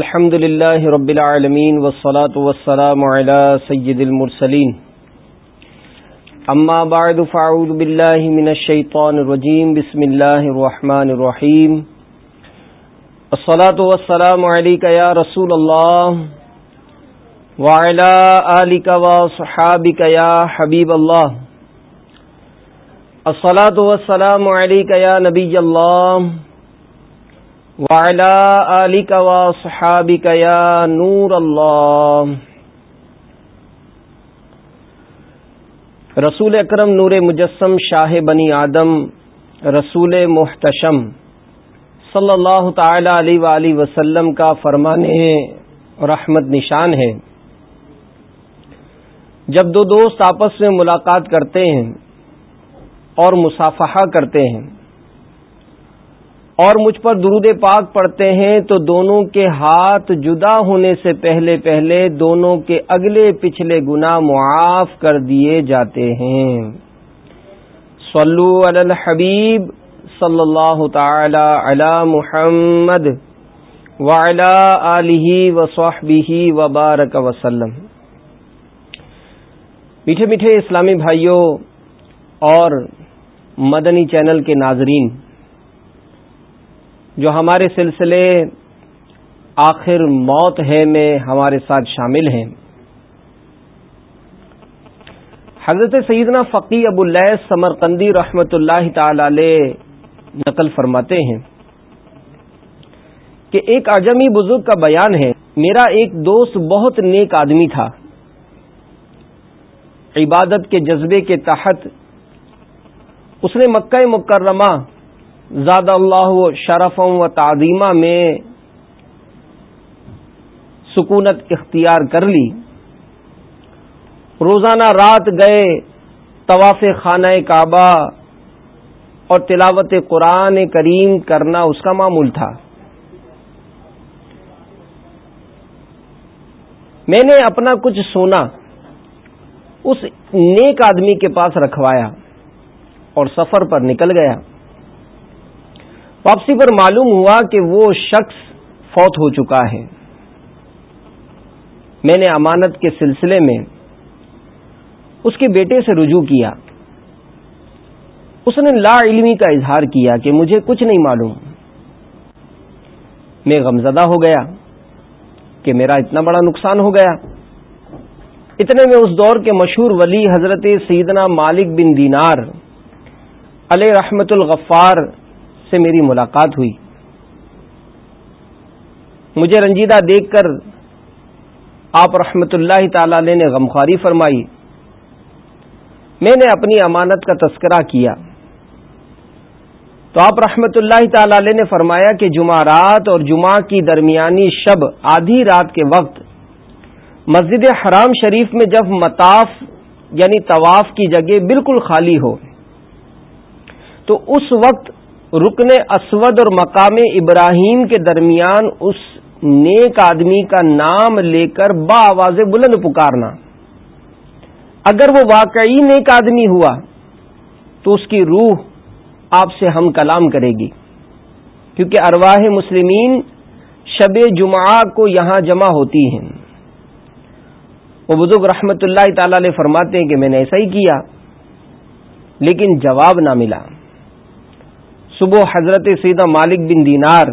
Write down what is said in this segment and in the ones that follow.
الحمد لله رب العالمين والصلاة والسلام على سيد المرسلين أما بعد فأعوذ بالله من الشيطان الرجيم بسم الله الرحمن الرحيم الصلاة والسلام عليك يا رسول الله وعلى آلك وصحابك يا حبيب الله الصلاة والسلام عليك يا نبي الله وعلى آلك وصحابك يا نور الله. رسول اکرم نور مجسم شاہ بنی آدم، رسول محتشم، صلی اللہ تعالی علیہ وآلہ وسلم کا فرمانے رحمت نشان ہے۔ جب دو دوست آپس میں ملاقات کرتے ہیں اور مصافحہ کرتے ہیں اور مجھ پر درود پاک پڑھتے ہیں، تو دونوں کے ہاتھ جدا ہونے سے پہلے پہلے دونوں کے اگلے پچھلے گنا معاف کر دیے جاتے ہیں۔ صلو علی الحبیب صلی اللہ تعالی علی محمد وعلی آلہ وصحبہ وبارک وسلم۔ میٹھے میٹھے اسلامی بھائیوں اور مدنی چینل کے ناظرین جو ہمارے سلسلے آخر موت ہے میں ہمارے ساتھ شامل ہیں۔ حضرت سیدنا فقی ابو اللہ سمرقندی رحمت اللہ تعالی علیہ نقل فرماتے ہیں کہ ایک اجمی بزرگ کا بیان ہے، میرا ایک دوست بہت نیک آدمی تھا۔ عبادت کے جذبے کے تحت اس نے مکہ مکرمہ زاد اللہ و شرفوں و تعظیمہ میں سکونت اختیار کر لی۔ روزانہ رات گئے، طواف خانہ کعبہ اور تلاوت قرآن کریم کرنا اس کا معمول تھا۔ میں نے اپنا کچھ سونا اس نیک آدمی کے پاس رکھوایا اور سفر پر نکل گیا۔ واپسی پر معلوم ہوا کہ وہ شخص فوت ہو چکا ہے۔ میں نے امانت کے سلسلے میں اس کے بیٹے سے رجوع کیا۔ اس نے لا علمی کا اظہار کیا کہ مجھے کچھ نہیں معلوم۔ میں غمزدہ ہو گیا کہ میرا اتنا بڑا نقصان ہو گیا۔ اتنے میں اس دور کے مشہور ولی حضرت سیدنا مالک بن دینار علیہ رحمت الغفار سے میری ملاقات ہوئی۔ مجھے رنجیدہ دیکھ کر آپ رحمت اللہ تعالی علیہ نے غمخواری فرمائی۔ میں نے اپنی امانت کا تذکرہ کیا۔ تو آپ رحمت اللہ تعالی علیہ نے فرمایا کہ جمعرات اور جمعہ کی درمیانی شب آدھی رات کے وقت مسجد حرام شریف میں جب مطاف یعنی طواف کی جگہ بالکل خالی ہو، تو اس وقت رکن اسود اور مقام ابراہیم کے درمیان اس نیک آدمی کا نام لے کر با آواز بلند پکارنا۔ اگر وہ واقعی نیک آدمی ہوا، تو اس کی روح آپ سے ہم کلام کرے گی۔ کیونکہ ارواح مسلمین شب جمعہ کو یہاں جمع ہوتی ہیں۔ وہ بزرگ رحمت اللہ تعالی علیہ فرماتے ہیں کہ میں نے ایسا ہی کیا، لیکن جواب نہ ملا۔ صبح حضرت سیدہ مالک بن دینار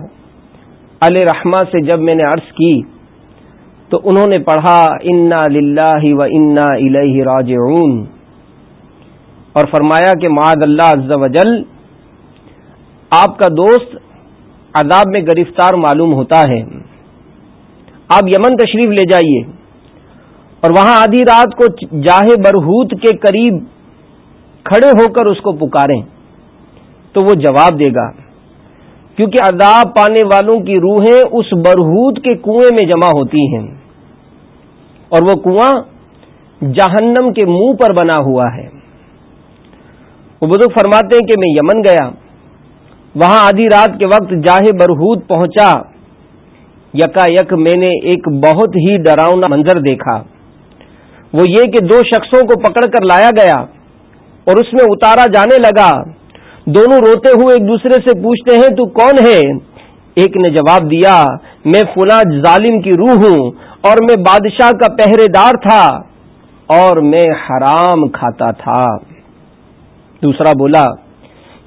علیہ رحمہ سے جب میں نے عرض کی تو انہوں نے پڑھا، انا للہ و انا الہ راجعون اور فرمایا کہ معد اللہ عز و جل، آپ کا دوست عذاب میں گرفتار معلوم ہوتا ہے۔ آپ یمن تشریف لے جائیے۔ اور وہاں آدھی رات کو جاہ برہوت کے قریب کھڑے ہو کر اس کو پکاریں۔ تو وہ جواب دے گا۔ کیونکہ عذاب پانے والوں کی روحیں اس برہوت کے کنویں میں جمع ہوتی ہیں۔ اور وہ کنواں جہنم کے منہ پر بنا ہوا ہے۔ وہ بزرگ فرماتے ہیں کہ میں یمن گیا۔ وہاں آدھی رات کے وقت جاہ برہوت پہنچا۔ یکا یک میں نے ایک بہت ہی ڈراؤنا منظر دیکھا۔ وہ یہ کہ دو شخصوں کو پکڑ کر لایا گیا اور اس میں اتارا جانے لگا۔ دونوں روتے ہوئے ایک دوسرے سے پوچھتے ہیں، تو کون ہے؟ ایک نے جواب دیا، میں فلاں ظالم کی روح ہوں اور میں بادشاہ کا پہرے دار تھا اور میں حرام کھاتا تھا۔ دوسرا بولا،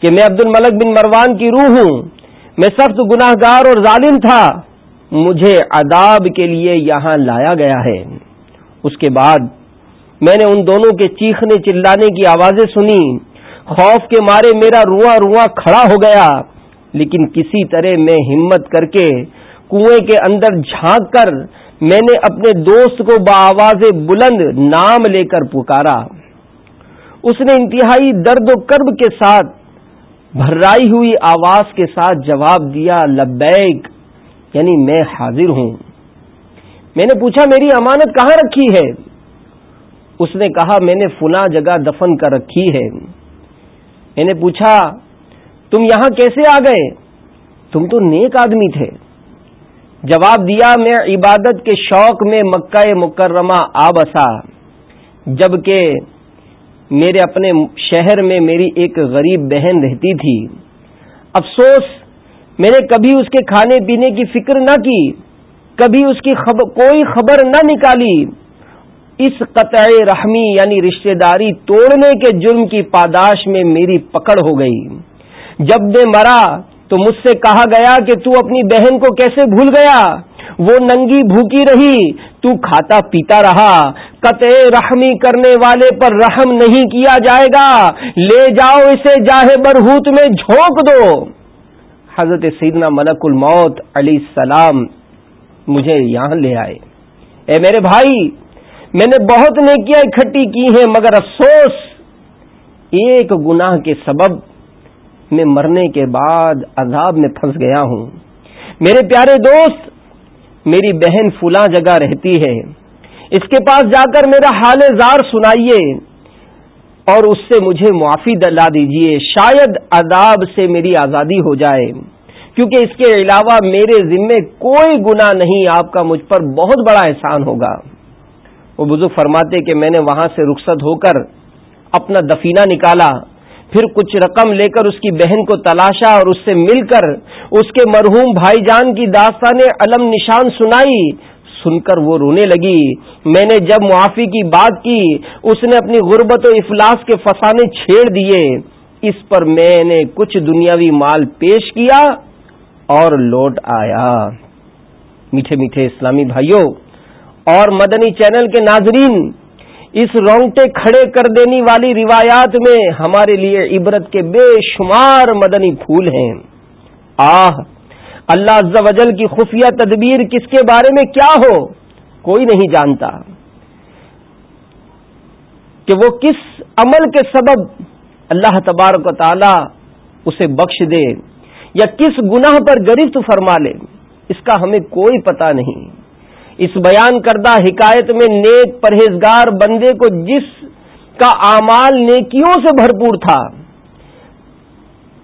کہ میں عبد الملک بن مروان کی روح ہوں، میں سخت گناہ گار اور ظالم تھا، مجھے عذاب کے لیے یہاں لایا گیا ہے۔ اس کے بعد میں نے ان دونوں کے چیخنے چلانے کی آوازیں سنی خوف کے مارے میرا رواں رواں کھڑا ہو گیا۔ لیکن کسی طرح میں ہمت کر کے کنویں کے اندر جھانک کر میں نے اپنے دوست کو بآواز بلند نام لے کر پکارا۔ اس نے انتہائی درد و کرب کے ساتھ بھرائی ہوئی آواز کے ساتھ جواب دیا، لبیک یعنی میں حاضر ہوں۔ میں نے پوچھا، میری امانت کہاں رکھی ہے؟ اس نے کہا، میں نے فنا جگہ دفن کر رکھی ہے۔ میں نے پوچھا، تم یہاں کیسے آ گئے؟ تم تو نیک آدمی تھے۔ جواب دیا، میں عبادت کے شوق میں مکہ مکرمہ آ بسا جبکہ میرے اپنے شہر میں میری ایک غریب بہن رہتی تھی۔ افسوس، میں نے کبھی اس کے کھانے پینے کی فکر نہ کی، کبھی اس کی خبر کوئی خبر نہ نکالی۔ اس قطع رحمی یعنی رشتہ داری توڑنے کے جرم کی پاداش میں میری پکڑ ہو گئی۔ جب میں مرا تو مجھ سے کہا گیا کہ تو اپنی بہن کو کیسے بھول گیا؟ وہ ننگی بھوکی رہی، تو کھاتا پیتا رہا۔ قطع رحمی کرنے والے پر رحم نہیں کیا جائے گا۔ لے جاؤ اسے جاہے برہوت میں جھونک دو۔ حضرت سیدنا ملک الموت علی السلام مجھے یہاں لے آئے۔ اے میرے بھائی میں نے بہت نیکیاں اکٹھی کی ہیں، مگر افسوس، ایک گناہ کے سبب میں مرنے کے بعد عذاب میں پھنس گیا ہوں۔ میرے پیارے دوست، میری بہن فلاں جگہ رہتی ہے۔ اس کے پاس جا کر میرا حال زار سنائیے اور اس سے مجھے معافی دلا دیجیے شاید عذاب سے میری آزادی ہو جائے۔ کیونکہ اس کے علاوہ میرے ذمے کوئی گنا نہیں، آپ کا مجھ پر بہت بڑا احسان ہوگا۔ وہ بزرگ فرماتے کہ میں نے وہاں سے رخصت ہو کر اپنا دفینہ نکالا، پھر کچھ رقم لے کر اس کی بہن کو تلاشا اور اس سے مل کر اس کے مرحوم بھائی جان کی داستان علم نشان سنائی۔ سن کر وہ رونے لگی۔ میں نے جب معافی کی بات کی، اس نے اپنی غربت و افلاس کے فسانے چھیڑ دیے۔ اس پر میں نے کچھ دنیاوی مال پیش کیا اور لوٹ آیا۔ میٹھے میٹھے اسلامی بھائیوں اور مدنی چینل کے ناظرین، اس رونگٹے کھڑے کر دینی والی روایات میں ہمارے لیے عبرت کے بے شمار مدنی پھول ہیں۔ آہ، اللہ عز و جل کی خفیہ تدبیر کس کے بارے میں کیا ہو؟ کوئی نہیں جانتا۔ کہ وہ کس عمل کے سبب اللہ تبارک و تعالی اسے بخش دے یا کس گناہ پر گرفت فرما لے، اس کا ہمیں کوئی پتہ نہیں۔ اس بیان کردہ حکایت میں نیک پرہیزگار بندے کو جس کا اعمال نیکیوں سے بھرپور تھا،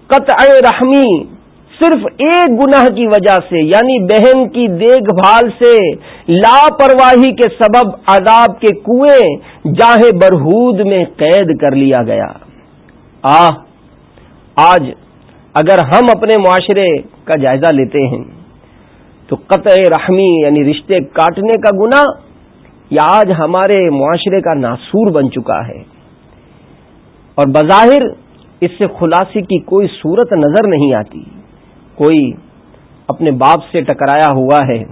قطع رحمی صرف ایک گناہ کی وجہ سے یعنی بہن کی دیکھ بھال سے لاپرواہی کے سبب عذاب کے کنویں جاہے برہود میں قید کر لیا گیا۔ آہ، آج اگر ہم اپنے معاشرے کا جائزہ لیتے ہیں تو قطع رحمی یعنی رشتے کاٹنے کا گنا یہ آج ہمارے معاشرے کا ناسور بن چکا ہے۔ اور بظاہر اس سے خلاصی کی کوئی صورت نظر نہیں آتی۔ کوئی اپنے باپ سے ٹکرایا ہوا ہے۔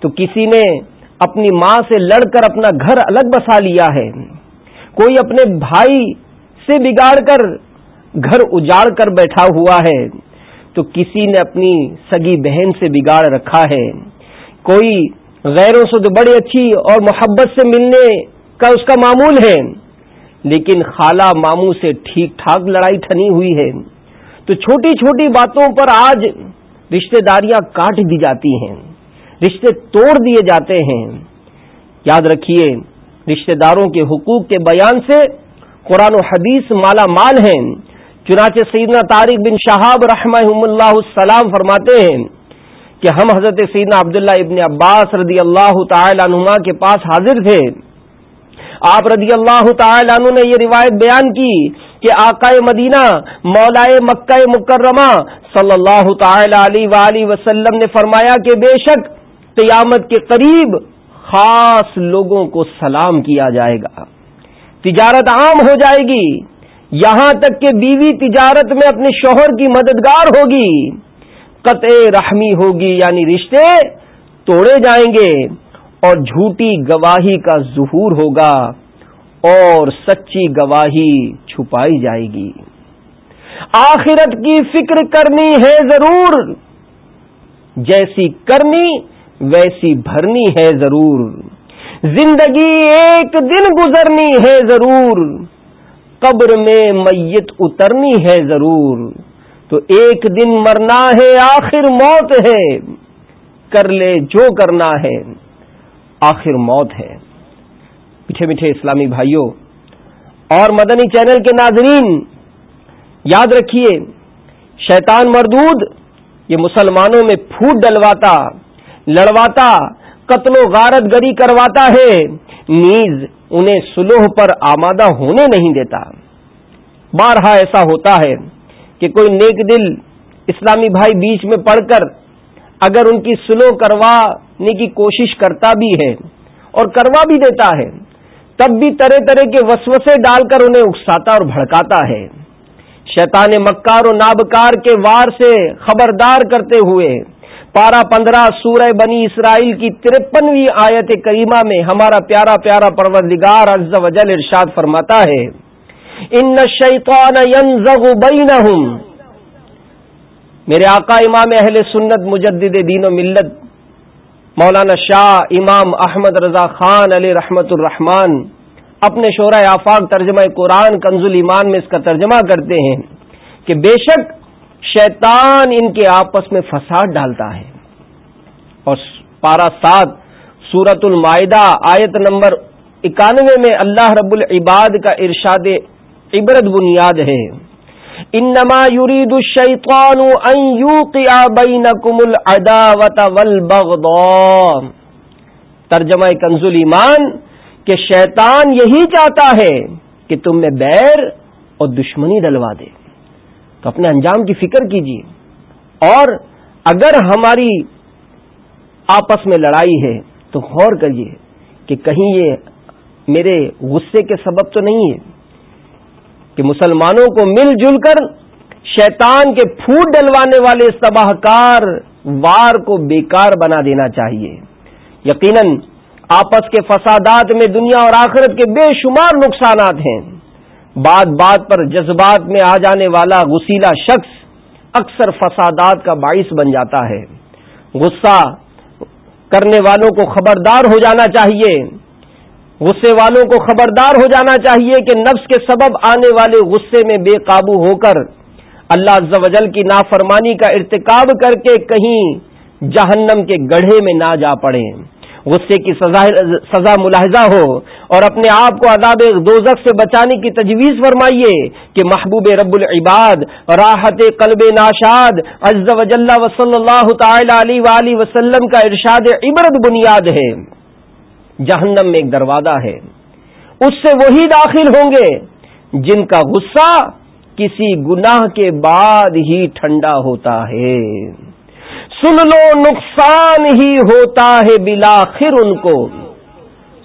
تو کسی نے اپنی ماں سے لڑ کر اپنا گھر الگ بسا لیا ہے۔ کوئی اپنے بھائی سے بگاڑ کر گھر اجاڑ کر بیٹھا ہوا ہے۔ تو کسی نے اپنی سگی بہن سے بگاڑ رکھا ہے۔ کوئی غیروں سے تو بڑی اچھی اور محبت سے ملنے کا اس کا معمول ہے، لیکن خالہ ماموں سے ٹھیک ٹھاک لڑائی ٹھنی ہوئی ہے۔ تو چھوٹی چھوٹی باتوں پر آج رشتہ داریاں کاٹ دی جاتی ہیں رشتے توڑ دیے جاتے ہیں۔ یاد رکھیے، رشتہ داروں کے حقوق کے بیان سے قرآن و حدیث مالا مال ہیں۔ چنانچہ سیدنا طارق بن شہاب رحمہ اللہ السلام فرماتے ہیں کہ ہم حضرت سیدنا عبداللہ ابن عباس رضی اللہ تعالی عنہ کے پاس حاضر تھے۔ آپ رضی اللہ تعالی عنہ نے یہ روایت بیان کی کہ آقا مدینہ مولائے مکہ مکرمہ صلی اللہ تعالی علیہ وسلم نے فرمایا کہ بے شک قیامت کے قریب خاص لوگوں کو سلام کیا جائے گا۔ تجارت عام ہو جائے گی۔ یہاں تک کہ بیوی تجارت میں اپنے شوہر کی مددگار ہوگی قطع رحمی ہوگی یعنی رشتے توڑے جائیں گے اور جھوٹی گواہی کا ظہور ہوگا اور سچی گواہی چھپائی جائے گی۔ آخرت کی فکر کرنی ہے ضرور، جیسی کرنی ویسی بھرنی ہے ضرور۔ زندگی ایک دن گزرنی ہے ضرور۔ قبر میں میت اترنی ہے ضرور، تو ایک دن مرنا ہے، آخر موت ہے، کر لے جو کرنا ہے، آخر موت ہے۔ پیچھے میٹھے اسلامی بھائیوں، اور مدنی چینل کے ناظرین، یاد رکھیے، شیطان مردود، یہ مسلمانوں میں پھوٹ ڈلواتا، لڑواتا، قتل و غارت گری کرواتا ہے۔ نیز انہیں سلوح پر آمادہ ہونے نہیں دیتا۔ بارہا ایسا ہوتا ہے کہ کوئی نیک دل اسلامی بھائی بیچ میں پڑھ کر اگر ان کی سلو کروانے کی کوشش کرتا بھی ہے اور کروا بھی دیتا ہے، تب بھی طرح طرح کے وسوسے ڈال کر انہیں اکساتا اور بھڑکاتا ہے۔ شیطان مکار و نابکار کے وار سے خبردار کرتے ہوئے پارہ پندرہ سورہ بنی اسرائیل کی ترپنویں آیت کریمہ میں ہمارا پیارا پیارا پروردگار عز و جل ارشاد فرماتا ہے۔ ان شیطان ينزغ بینہم۔ میرے آقا امام اہل سنت مجدد دین و ملت مولانا شاہ امام احمد رضا خان علی رحمت الرحمان اپنے شعرا آفاق ترجمہ قرآن کنز ایمان میں اس کا ترجمہ کرتے ہیں کہ بے شک شیطان ان کے آپس میں فساد ڈالتا ہے۔ اور پارا سات سورت المائدہ، آیت نمبر اکانوے میں اللہ رب العباد کا ارشاد عبرت بنیاد ہے۔ انما يريد الشيطان ان يوقع بينكم العداوه والبغضاء۔ ترجمہ کنز ایمان کہ شیطان یہی چاہتا ہے کہ تم میں بیر اور دشمنی ڈلوا دے۔ تو اپنے انجام کی فکر کیجیے اور اگر ہماری آپس میں لڑائی ہے تو غور کریے کہ کہیں یہ میرے غصے کے سبب تو نہیں ہے کہ مسلمانوں کو مل جل کر شیطان کے پھوٹ ڈلوانے والے اس تباہ کار وار کو بیکار بنا دینا چاہیے۔ یقیناً آپس کے فسادات میں دنیا اور آخرت کے بے شمار نقصانات ہیں۔ بات بات پر جذبات میں آ جانے والا غسیلا شخص اکثر فسادات کا باعث بن جاتا ہے۔ غصہ کرنے والوں کو خبردار ہو جانا چاہیے۔ غصے والوں کو خبردار ہو جانا چاہیے کہ نفس کے سبب آنے والے غصے میں بے قابو ہو کر اللہ عز و جل کی نافرمانی کا ارتکاب کر کے کہیں جہنم کے گڑھے میں نہ جا پڑے۔ غصے کی سزا سزا ملاحظہ ہو۔ اور اپنے آپ کو عذاب دوزخ سے بچانے کی تجویز فرمائیے کہ محبوب رب العباد، راحت قلب ناشاد، عز و جل و صلی اللہ تعالی علیہ وآلہ وسلم کا ارشاد عبرت بنیاد ہے۔ جہنم میں ایک دروازہ ہے۔ اس سے وہی داخل ہوں گے جن کا غصہ کسی گناہ کے بعد ہی ٹھنڈا ہوتا ہے۔ سن لو نقصان ہی ہوتا ہے بلاخر ان کو۔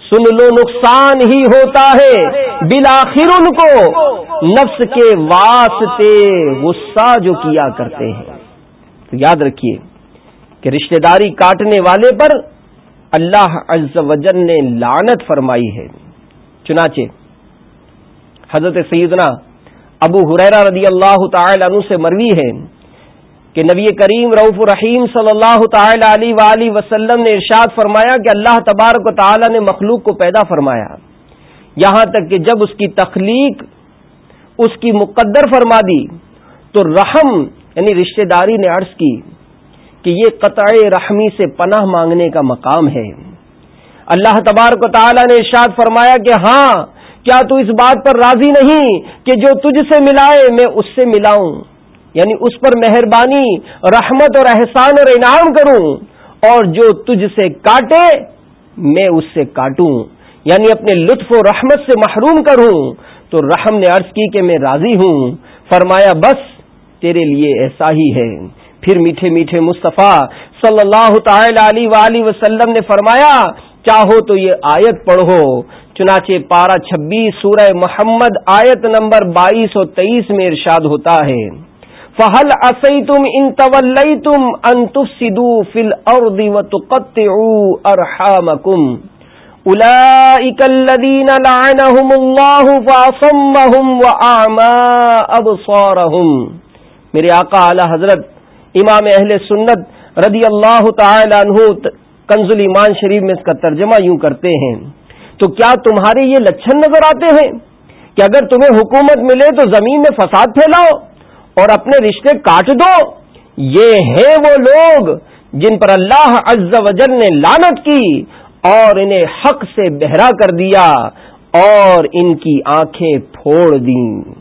سن لو نقصان ہی ہوتا ہے۔ بلاخر ان کو نفس کے واسطے غصہ جو کیا کرتے ہیں۔ تو یاد رکھیے کہ رشتہ داری کاٹنے والے پر اللہ عز وجل نے لانت فرمائی ہے۔ چنانچہ حضرت سیدنا ابو حریرا رضی اللہ تعالی عنہ سے مروی ہے۔ کہ نبی کریم رعف الرحیم صلی اللہ تعالی علیہ وآلہ وسلم نے ارشاد فرمایا کہ اللہ تبارک و تعالی نے مخلوق کو پیدا فرمایا۔ یہاں تک کہ جب اس کی تخلیق اس کی مقدر فرما دی، تو رحم یعنی رشتہ داری نے عرض کی کہ یہ قطع رحمی سے پناہ مانگنے کا مقام ہے۔ اللہ تبارک و تعالی نے ارشاد فرمایا کہ ہاں کیا تو اس بات پر راضی نہیں کہ جو تجھ سے ملائے میں اس سے ملاؤں؟ یعنی اس پر مہربانی، رحمت اور احسان اور انعام کروں اور جو تجھ سے کاٹے، میں اس سے کاٹوں۔ یعنی اپنے لطف و رحمت سے محروم کروں۔ تو رحم نے عرض کی کہ میں راضی ہوں۔ فرمایا، بس، تیرے لیے ایسا ہی ہے۔ پھر میٹھے میٹھے مصطفیٰ صلی اللہ تعالی علیہ وسلم نے فرمایا، چاہو تو یہ آیت پڑھو۔ چنانچہ پارا چھبیس سورہ محمد آیت نمبر بائیس اور تیئیس میں ارشاد ہوتا ہے۔ فہل اسی تم ان طول تم انتف سدو فل اور میرے آقا اعلی حضرت، امام اہل سنت رضی اللہ تعالی عنہ کنز ایمان شریف میں اس کا ترجمہ یوں کرتے ہیں، تو کیا تمہارے یہ لچھن نظر آتے ہیں؟ کہ اگر تمہیں حکومت ملے تو زمین میں فساد پھیلاؤ۔ اور اپنے رشتے کاٹ دو۔ یہ ہیں وہ لوگ جن پر اللہ عز و جل نے لانت کی اور انہیں حق سے بہرا کر دیا اور ان کی آنکھیں پھوڑ دیں۔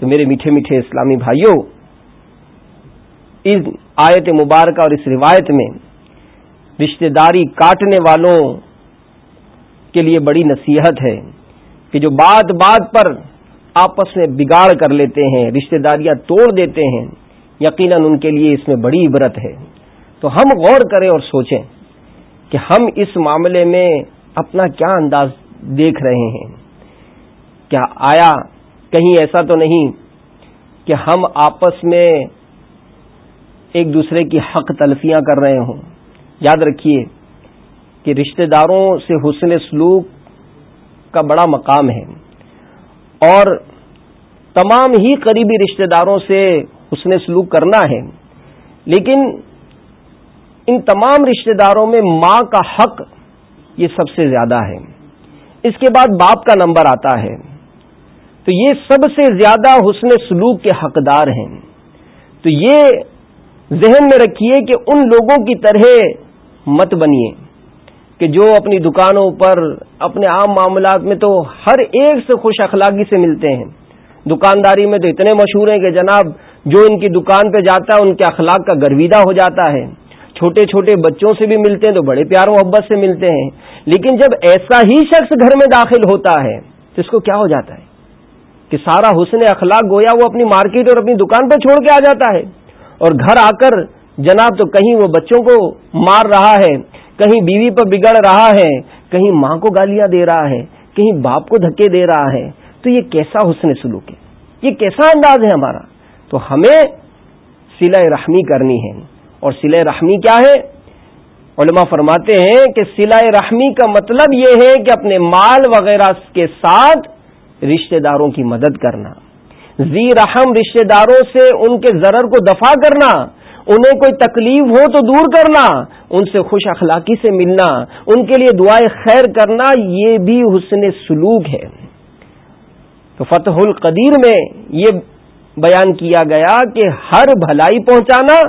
تو میرے میٹھے میٹھے اسلامی بھائیوں، اس آیت مبارکہ اور اس روایت میں رشتہ داری کاٹنے والوں کے لیے بڑی نصیحت ہے کہ جو بات بات پر آپس میں بگاڑ کر لیتے ہیں رشتہ داریاں توڑ دیتے ہیں۔ یقیناً ان کے لیے اس میں بڑی عبرت ہے۔ تو ہم غور کریں اور سوچیں کہ ہم اس معاملے میں اپنا کیا انداز دیکھ رہے ہیں۔ کیا آیا کہیں ایسا تو نہیں کہ ہم آپس میں ایک دوسرے کی حق تلفیاں کر رہے ہوں؟ یاد رکھیے کہ رشتہ داروں سے حسن سلوک کا بڑا مقام ہے۔ اور تمام ہی قریبی رشتہ داروں سے حسن سلوک کرنا ہے۔ لیکن ان تمام رشتہ داروں میں ماں کا حق یہ سب سے زیادہ ہے۔ اس کے بعد باپ کا نمبر آتا ہے۔ تو یہ سب سے زیادہ حسن سلوک کے حقدار ہیں۔ تو یہ ذہن میں رکھیے کہ ان لوگوں کی طرح مت بنیے۔ کہ جو اپنی دکانوں پر اپنے عام معاملات میں تو ہر ایک سے خوش اخلاقی سے ملتے ہیں۔ دکانداری میں تو اتنے مشہور ہیں کہ جناب جو ان کی دکان پہ جاتا ہے ان کے اخلاق کا گرویدہ ہو جاتا ہے۔ چھوٹے چھوٹے بچوں سے بھی ملتے ہیں تو بڑے پیار محبت سے ملتے ہیں۔ لیکن جب ایسا ہی شخص گھر میں داخل ہوتا ہے تو اس کو کیا ہو جاتا ہے؟ کہ سارا حسن اخلاق گویا وہ اپنی مارکیٹ اور اپنی دکان پہ چھوڑ کے آ جاتا ہے۔ اور گھر آ کر جناب تو کہیں وہ بچوں کو مار رہا ہے۔ کہیں بیوی پر بگڑ رہا ہے، کہیں ماں کو گالیاں دے رہا ہے، کہیں باپ کو دھکے دے رہا ہے، تو یہ کیسا حسن سلوک ہے؟ یہ کیسا انداز ہے ہمارا؟ تو ہمیں سلا رحمی کرنی ہے۔ اور سلا رحمی کیا ہے؟ علماء فرماتے ہیں کہ سلا رحمی کا مطلب یہ ہے کہ اپنے مال وغیرہ کے ساتھ رشتہ داروں کی مدد کرنا۔ زی رحم رشتہ داروں سے ان کے ضرر کو دفاع کرنا۔ انہیں کوئی تکلیف ہو تو دور کرنا، ان سے خوش اخلاقی سے ملنا، ان کے لیے دعائیں خیر کرنا، یہ بھی حسن سلوک ہے۔ تو فتح القدیر میں یہ بیان کیا گیا کہ ہر بھلائی پہنچانا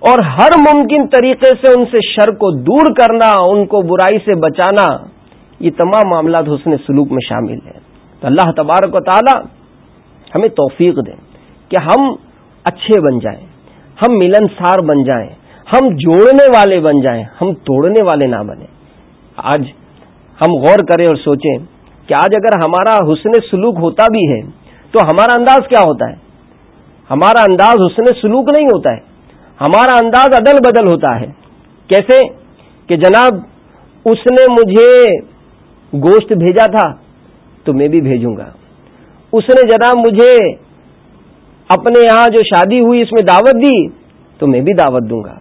اور ہر ممکن طریقے سے ان سے شر کو دور کرنا، ان کو برائی سے بچانا، یہ تمام معاملات حسن سلوک میں شامل ہیں۔ تو اللہ تبارک و تعالی ہمیں توفیق دیں کہ ہم اچھے بن جائیں۔ ہم ملنسار بن جائیں، ہم جوڑنے والے بن جائیں، ہم توڑنے والے نہ بنیں۔ آج ہم غور کریں اور سوچیں کہ آج اگر ہمارا حسن سلوک ہوتا بھی ہے، تو ہمارا انداز کیا ہوتا ہے؟ ہمارا انداز حسن سلوک نہیں ہوتا ہے، ہمارا انداز عدل بدل ہوتا ہے۔ کیسے؟ کہ جناب، اس نے مجھے گوشت بھیجا تھا، تو میں بھی بھیجوں گا۔ اس نے جناب مجھے اپنے یہاں جو شادی ہوئی، اس میں دعوت دی، تو میں بھی دعوت دوں گا۔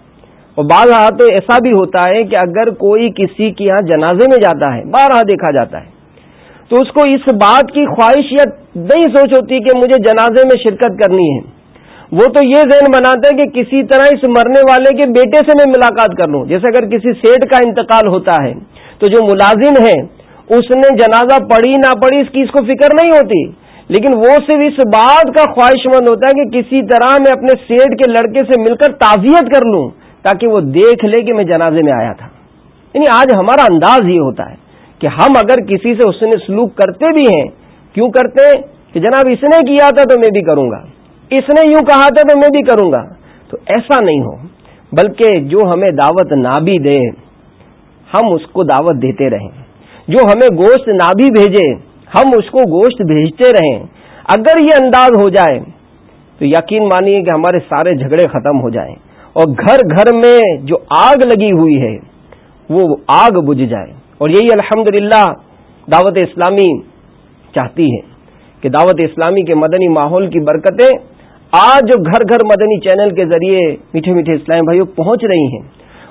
اور بعض تو ایسا بھی ہوتا ہے کہ اگر کوئی کسی کے یہاں جنازے میں جاتا ہے بارہ دیکھا جاتا ہے، تو اس کو اس بات کی خواہش یا نہیں سوچ ہوتی کہ مجھے جنازے میں شرکت کرنی ہے۔ وہ تو یہ ذہن بناتا ہے کہ کسی طرح اس مرنے والے کے بیٹے سے میں ملاقات کر لوں۔ جیسے اگر کسی سیٹ کا انتقال ہوتا ہے، تو جو ملازم ہے، اس نے جنازہ پڑھی نہ پڑھی، اس کی اس کو فکر نہیں ہوتی۔ لیکن وہ صرف اس بات کا خواہش مند ہوتا ہے کہ کسی طرح میں اپنے سیٹ کے لڑکے سے مل کر تعزیت کر لوں، تاکہ وہ دیکھ لے کہ میں جنازے میں آیا تھا۔ یعنی آج ہمارا انداز یہ ہوتا ہے کہ ہم اگر کسی سے اس نے سلوک کرتے بھی ہیں، کیوں کرتے؟ کہ جناب اس نے کیا تھا تو میں بھی کروں گا۔ اس نے یوں کہا تھا تو میں بھی کروں گا۔ تو ایسا نہیں ہو، بلکہ جو ہمیں دعوت نہ بھی دے، ہم اس کو دعوت دیتے رہیں۔ جو ہمیں گوشت نہ بھی بھیجے ہم اس کو گوشت بھیجتے رہیں۔ اگر یہ انداز ہو جائے، تو یقین مانیے کہ ہمارے سارے جھگڑے ختم ہو جائیں۔ اور گھر گھر میں جو آگ لگی ہوئی ہے، وہ آگ بجھ جائے۔ اور یہی الحمد دعوت اسلامی چاہتی ہے کہ دعوت اسلامی کے مدنی ماحول کی برکتیں آج جو گھر گھر مدنی چینل کے ذریعے میٹھے میٹھے اسلامی بھائیوں پہنچ رہی ہیں۔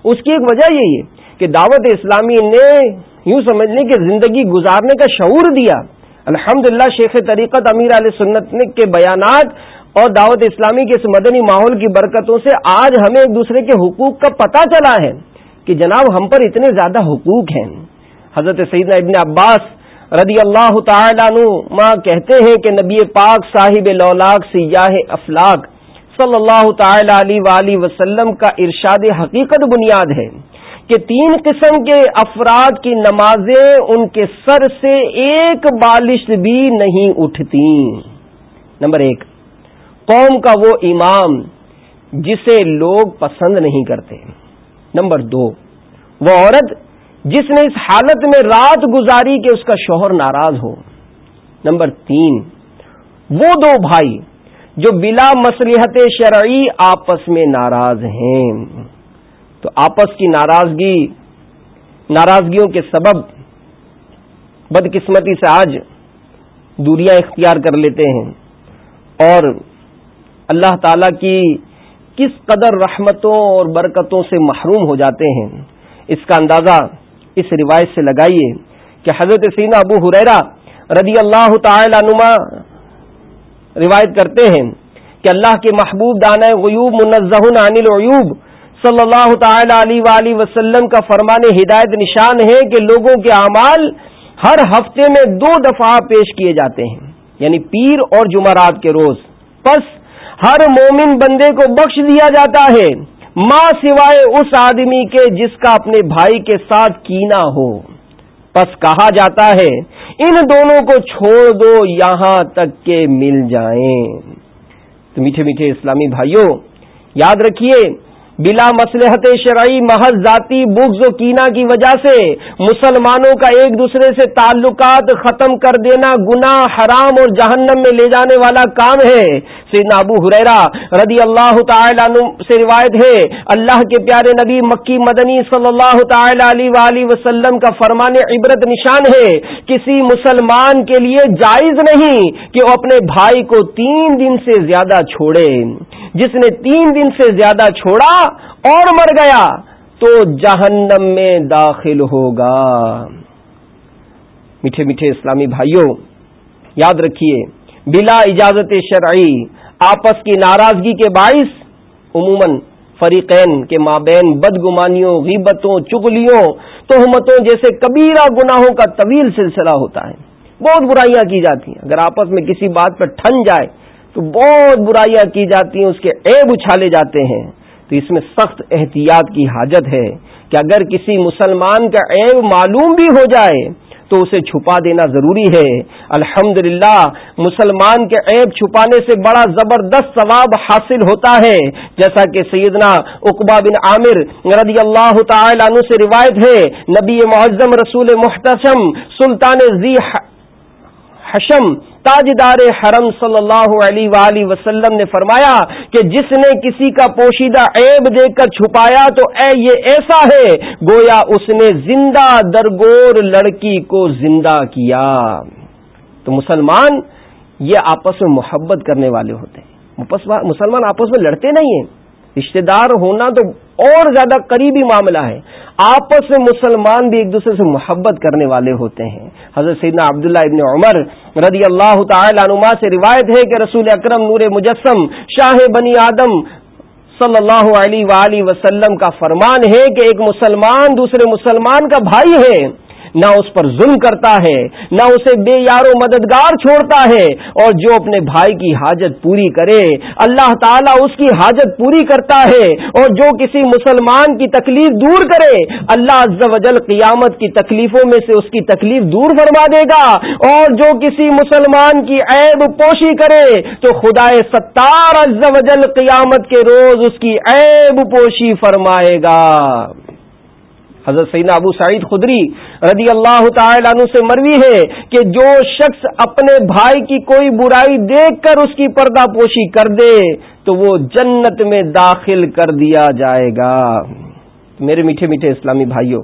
اس کی ایک وجہ یہی ہے کہ دعوت اسلامی نے یوں سمجھنے کہ زندگی گزارنے کا شعور دیا۔ الحمد شیخ طریقت امیر علیہ سنت کے بیانات اور دعوت اسلامی کے اس مدنی ماحول کی برکتوں سے آج ہمیں ایک دوسرے کے حقوق کا پتہ چلا ہے کہ جناب ہم پر اتنے زیادہ حقوق ہیں۔ حضرت سیدنا ابن عباس رضی اللہ تعالیٰ عنہ کہتے ہیں کہ نبی پاک صاحب لولاک سیاح افلاق صلی اللہ تعالی علیہ وسلم کا ارشاد حقیقت بنیاد ہے۔ کہ تین قسم کے افراد کی نمازیں ان کے سر سے ایک بالش بھی نہیں اٹھتی۔ نمبر ایک، قوم کا وہ امام جسے لوگ پسند نہیں کرتے۔ نمبر دو، وہ عورت جس نے اس حالت میں رات گزاری کہ اس کا شوہر ناراض ہو۔ نمبر تین، وہ دو بھائی جو بلا مصلحت شرعی آپس میں ناراض ہیں۔ تو آپس کی ناراضگی، ناراضگیوں کے سبب بدقسمتی سے آج دوریاں اختیار کر لیتے ہیں۔ اور اللہ تعالی کی کس قدر رحمتوں اور برکتوں سے محروم ہو جاتے ہیں۔ اس کا اندازہ اس روایت سے لگائیے کہ حضرت سینا ابو حریرا رضی اللہ تعالی عنما روایت کرتے ہیں کہ اللہ کے محبوب دانا غیوب منزہ عن العیوب صلی اللہ تعالی علیہ وسلم کا فرمان ہدایت نشان ہے کہ لوگوں کے اعمال ہر ہفتے میں دو دفعہ پیش کیے جاتے ہیں۔ یعنی پیر اور جمعرات کے روز۔ پس ہر مومن بندے کو بخش دیا جاتا ہے۔ ماں سوائے اس آدمی کے جس کا اپنے بھائی کے ساتھ کینا ہو۔ پس کہا جاتا ہے، ان دونوں کو چھوڑ دو یہاں تک کہ مل جائیں۔ تو میٹھے میٹھے اسلامی بھائیوں، یاد رکھیے بلا مسلحت شرعی محض ذاتی بغض و کینا کی وجہ سے مسلمانوں کا ایک دوسرے سے تعلقات ختم کر دینا گناہ حرام اور جہنم میں لے جانے والا کام ہے۔ سیدنا ابو حریرا رضی اللہ تعالی عنہ سے روایت ہے، اللہ کے پیارے نبی مکی مدنی صلی اللہ تعالی علیہ وآلہ وسلم کا فرمان عبرت نشان ہے، کسی مسلمان کے لیے جائز نہیں کہ وہ اپنے بھائی کو تین دن سے زیادہ چھوڑے۔ جس نے تین دن سے زیادہ چھوڑا اور مر گیا تو جہنم میں داخل ہوگا۔ میٹھے میٹھے اسلامی بھائیوں، یاد رکھیے، بلا اجازت شرعی، آپس کی ناراضگی کے باعث عموماً فریقین کے مابین بدگمانیوں، غیبتوں چگلیوں تہمتوں جیسے کبیرہ گناہوں کا طویل سلسلہ ہوتا ہے۔ بہت برائیاں کی جاتی ہیں۔ اگر آپس میں کسی بات پر ٹھن جائے تو بہت برائیاں کی جاتی ہیں، اس کے عیب اچھالے جاتے ہیں۔ تو اس میں سخت احتیاط کی حاجت ہے کہ اگر کسی مسلمان کا عیب معلوم بھی ہو جائے تو اسے چھپا دینا ضروری ہے۔ الحمد مسلمان کے عیب چھپانے سے بڑا زبردست ثواب حاصل ہوتا ہے۔ جیسا کہ سیدنا اقبا بن عامر رضی اللہ تعالی عنہ سے روایت ہے، نبی معظم رسول محتشم سلطان زی حشم تاجدار حرم صلی اللہ علیہ وآلہ وسلم نے فرمایا کہ جس نے کسی کا پوشیدہ عیب دیکھ کر چھپایا تو اے یہ ایسا ہے، گویا اس نے زندہ درگور لڑکی کو زندہ کیا۔ تو مسلمان یہ آپس میں محبت کرنے والے ہوتے ہیں۔ مسلمان آپس میں لڑتے نہیں ہیں۔ رشتے دار ہونا تو اور زیادہ قریبی معاملہ ہے۔ آپس میں مسلمان بھی ایک دوسرے سے محبت کرنے والے ہوتے ہیں۔ حضرت سیدنا عبداللہ ابن عمر رضی اللہ تعالی عنما سے روایت ہے کہ رسول اکرم نور مجسم شاہ بنی آدم صلی اللہ علیہ وآلہ وسلم کا فرمان ہے کہ ایک مسلمان دوسرے مسلمان کا بھائی ہے۔ نہ اس پر ظلم کرتا ہے، نہ اسے بے یار و مددگار چھوڑتا ہے۔ اور جو اپنے بھائی کی حاجت پوری کرے، اللہ تعالیٰ اس کی حاجت پوری کرتا ہے۔ اور جو کسی مسلمان کی تکلیف دور کرے، اللہ عز و جل قیامت کی تکلیفوں میں سے اس کی تکلیف دور فرما دے گا۔ اور جو کسی مسلمان کی عیب پوشی کرے، تو خدا ستار عز و جل قیامت کے روز اس کی عیب پوشی فرمائے گا۔ حضرت سیدنا ابو سعید خدری رضی اللہ تعالی عنہ سے مروی ہے کہ جو شخص اپنے بھائی کی کوئی برائی دیکھ کر اس کی پردہ پوشی کر دے تو وہ جنت میں داخل کر دیا جائے گا۔ میرے میٹھے میٹھے اسلامی بھائیوں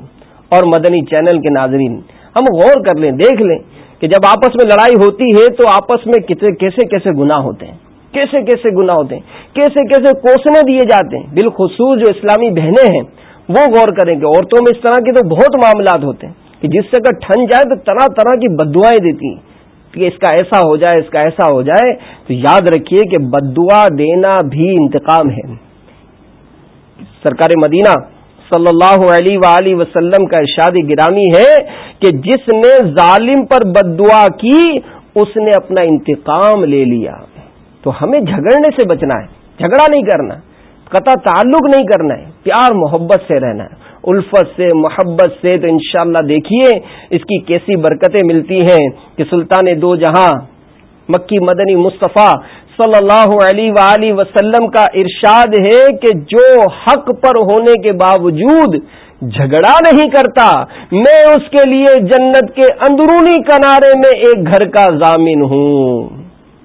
اور مدنی چینل کے ناظرین، ہم غور کر لیں، دیکھ لیں کہ جب آپس میں لڑائی ہوتی ہے تو آپس میں کیسے کیسے گناہ ہوتے ہیں؟ کیسے کیسے گناہ ہوتے ہیں؟ کیسے کیسے کوسنے دیے جاتے ہیں؟ بالخصوص جو اسلامی بہنیں ہیں وہ غور کریں کہ عورتوں میں اس طرح کے تو بہت معاملات ہوتے ہیں کہ جس سے اگر ٹھن جائے تو طرح طرح کی بدوائیں دیتی ہیں۔ کہ اس کا ایسا ہو جائے، اس کا ایسا ہو جائے، تو یاد رکھیے کہ بدعا دینا بھی انتقام ہے۔ سرکار مدینہ صلی اللہ علیہ وآلہ وسلم کا ارشاد گرامی ہے کہ جس نے ظالم پر بد دعا کی، اس نے اپنا انتقام لے لیا۔ تو ہمیں جھگڑنے سے بچنا ہے، جھگڑا نہیں کرنا۔ قطع تعلق نہیں کرنا ہے، پیار محبت سے رہنا ہے۔ الفت سے، محبت سے تو انشاءاللہ دیکھیے اس کی کیسی برکتیں ملتی ہیں کہ سلطان دو جہاں، مکی مدنی مصطفیٰ صلی اللہ علیہ وآلہ وسلم کا ارشاد ہے کہ جو حق پر ہونے کے باوجود جھگڑا نہیں کرتا، میں اس کے لیے جنت کے اندرونی کنارے میں ایک گھر کا ضامن ہوں۔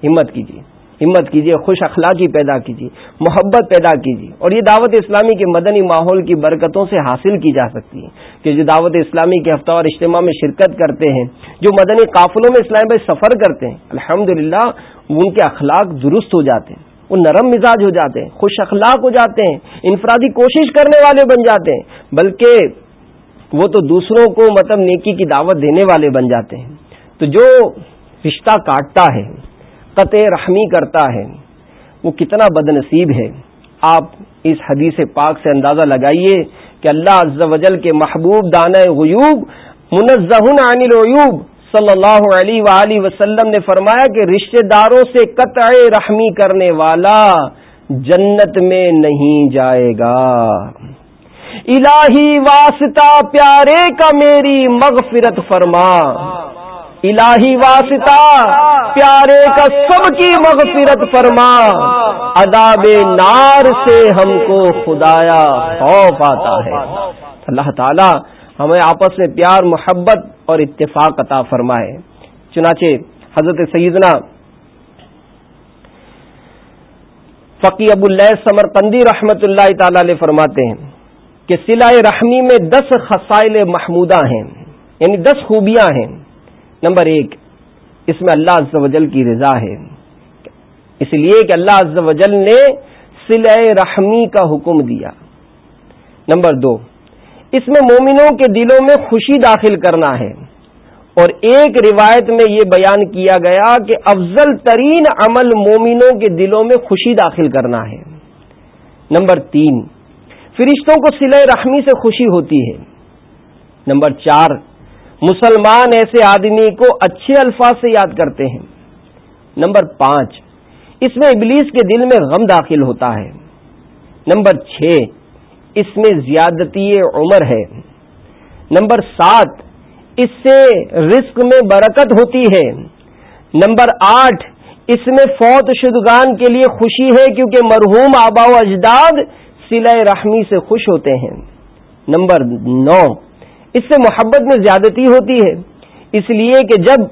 ہمت کیجیے۔ ہمت کیجیے خوش اخلاقی پیدا کیجیے محبت پیدا کیجیے اور یہ دعوت اسلامی کے مدنی ماحول کی برکتوں سے حاصل کی جا سکتی ہے کہ جو دعوت اسلامی کے ہفتہ اور اجتماع میں شرکت کرتے ہیں، جو مدنی قافلوں میں اسلام بھائی سفر کرتے ہیں الحمد ان کے اخلاق درست ہو جاتے ہیں، وہ نرم مزاج ہو جاتے ہیں، خوش اخلاق ہو جاتے ہیں، انفرادی کوشش کرنے والے بن جاتے ہیں، بلکہ وہ تو دوسروں کو مطلب نیکی کی دعوت دینے والے بن جاتے ہیں۔ تو جو رشتہ کاٹتا ہے قطع رحمی کرتا ہے۔ وہ کتنا بد نصیب ہے۔ آپ اس حدیث پاک سے اندازہ لگائیے کہ اللہ عز و جل کے محبوب دانہ غیوب منزہ عن العیوب صلی اللہ علیہ وآلہ وسلم نے فرمایا کہ رشتہ داروں سے قطع رحمی کرنے والا جنت میں نہیں جائے گا۔ الہی واسطہ پیارے کا میری مغفرت فرما۔ الہی واسطہ، پیارے کا سب کی مغفرت فرما۔ اداب نار سے ہم کو خدایا خوف آتا ہے۔ اللہ تعالی ہمیں آپس میں پیار، محبت اور اتفاق عطا فرمائے۔ چنانچہ حضرت سیدنا فقی ابو اللہ سمر قندی رحمت اللہ تعالی علیہ فرماتے ہیں کہ سلائے رحمی میں دس خسائل محمودہ ہیں یعنی دس خوبیاں ہیں۔ نمبر ایک، اس میں اللہ عز و جل کی رضا ہے۔ اس لیے کہ اللہ عز و جل نے سلائے رحمی کا حکم دیا۔ نمبر دو، اس میں مومنوں کے دلوں میں خوشی داخل کرنا ہے۔ اور ایک روایت میں یہ بیان کیا گیا کہ افضل ترین عمل مومنوں کے دلوں میں خوشی داخل کرنا ہے۔ نمبر تین، فرشتوں کو سلح رحمی سے خوشی ہوتی ہے۔ نمبر چار مسلمان ایسے آدمی کو اچھے الفاظ سے یاد کرتے ہیں۔ نمبر پانچ، اس میں ابلیس کے دل میں غم داخل ہوتا ہے۔ نمبر چھ، اس میں زیادتی عمر ہے۔ نمبر سات، اس سے رزق میں برکت ہوتی ہے۔ نمبر آٹھ، اس میں فوت شدگان کے لیے خوشی ہے کیونکہ مرحوم آبا و اجداد سلا رحمی سے خوش ہوتے ہیں۔ نمبر نو اس سے محبت میں زیادتی ہوتی ہے۔ اس لیے کہ جب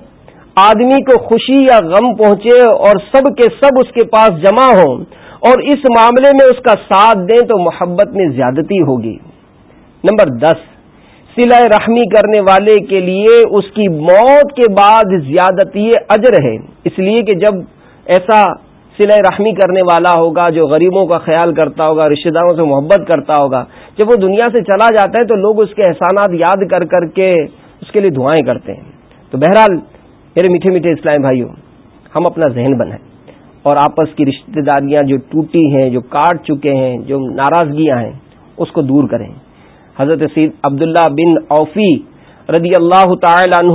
آدمی کو خوشی یا غم پہنچے اور سب کے سب اس کے پاس جمع ہوں اور اس معاملے میں اس کا ساتھ دیں تو محبت میں زیادتی ہوگی۔ نمبر دس سلا رحمی کرنے والے کے لیے اس کی موت کے بعد زیادتی اجر ہے۔ اس لیے کہ جب ایسا سلا رحمی کرنے والا ہوگا، جو غریبوں کا خیال کرتا ہوگا رشتے داروں سے محبت کرتا ہوگا۔ جب وہ دنیا سے چلا جاتا ہے تو لوگ اس کے احسانات یاد کر کر کے اس کے لیے دعائیں کرتے ہیں۔ تو بہرحال، میرے میٹھے میٹھے اسلام بھائیوں، ہم اپنا ذہن بنائیں۔ اور آپس کی رشتہ داریاں جو ٹوٹی ہیں، جو کاٹ چکے ہیں، جو ناراضگیاں ہیں، اس کو دور کریں۔ حضرت سید عبداللہ بن اوفی رضی اللہ تعالی عنہ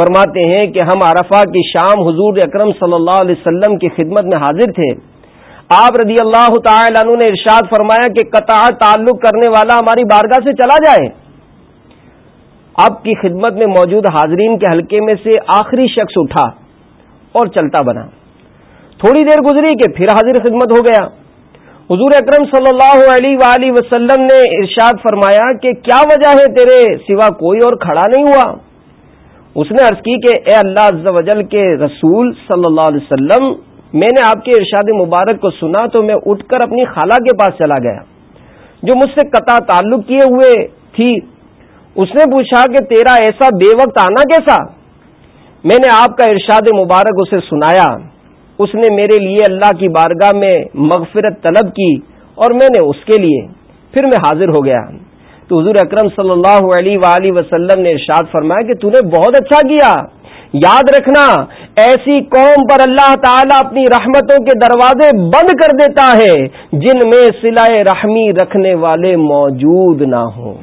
فرماتے ہیں کہ ہم عرفہ کی شام حضور اکرم صلی اللہ علیہ وسلم کی خدمت میں حاضر تھے۔ آپ رضی اللہ تعالی عنہ نے ارشاد فرمایا کہ قطع تعلق کرنے والا ہماری بارگاہ سے چلا جائے۔ آپ کی خدمت میں موجود حاضرین کے حلقے میں سے آخری شخص اٹھا اور چلتا بنا۔ تھوڑی دیر گزری کہ پھر حاضر خدمت ہو گیا۔ حضور اکرم صلی اللہ علیہ وآلہ وسلم نے ارشاد فرمایا کہ کیا وجہ ہے تیرے سوا کوئی اور کھڑا نہیں ہوا؟ اس نے عرض کی کہ اے اللہ عز و جل کے رسول صلی اللہ علیہ وسلم، میں نے آپ کے ارشاد مبارک کو سنا تو میں اٹھ کر اپنی خالہ کے پاس چلا گیا۔ جو مجھ سے قطع تعلق کیے ہوئے تھی، اس نے پوچھا کہ تیرا ایسا بے وقت آنا کیسا؟ میں نے آپ کا ارشاد مبارک اسے سنایا۔ اس نے میرے لیے اللہ کی بارگاہ میں مغفرت طلب کی اور میں نے اس کے لیے پھر میں حاضر ہو گیا۔ تو حضور اکرم صلی اللہ علیہ وآلہ وسلم نے ارشاد فرمایا کہ تو نے بہت اچھا کیا۔ یاد رکھنا، ایسی قوم پر اللہ تعالیٰ اپنی رحمتوں کے دروازے بند کر دیتا ہے، جن میں سلائے رحمی رکھنے والے موجود نہ ہوں۔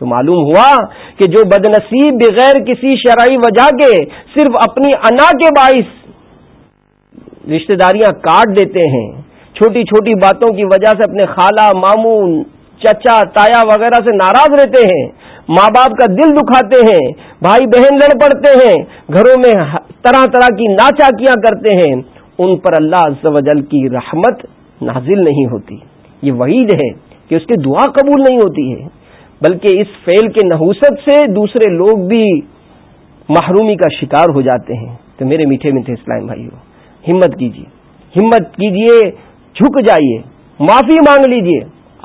تو معلوم ہوا کہ جو بد نصیب بغیر کسی شرعی وجہ کے صرف اپنی انا کے باعث رشتے داریاں کاٹ دیتے ہیں، چھوٹی چھوٹی باتوں کی وجہ سے اپنے خالہ ماموں چچا، تایا وغیرہ سے ناراض رہتے ہیں، ماں باپ کا دل دکھاتے ہیں، بھائی بہن لڑ پڑتے ہیں، گھروں میں طرح طرح کی ناچاکیاں کرتے ہیں، ان پر اللہ عز و جل کی رحمت نازل نہیں ہوتی۔ یہ وعید ہے کہ اس کی دعا قبول نہیں ہوتی ہے، بلکہ اس فیل کے نحوست سے دوسرے لوگ بھی محرومی کا شکار ہو جاتے ہیں۔ تو میرے میٹھے میٹھے اسلام بھائیو، ہمت کیجیے ہمت کیجیے، جھک جائیے، معافی مانگ لیجیے۔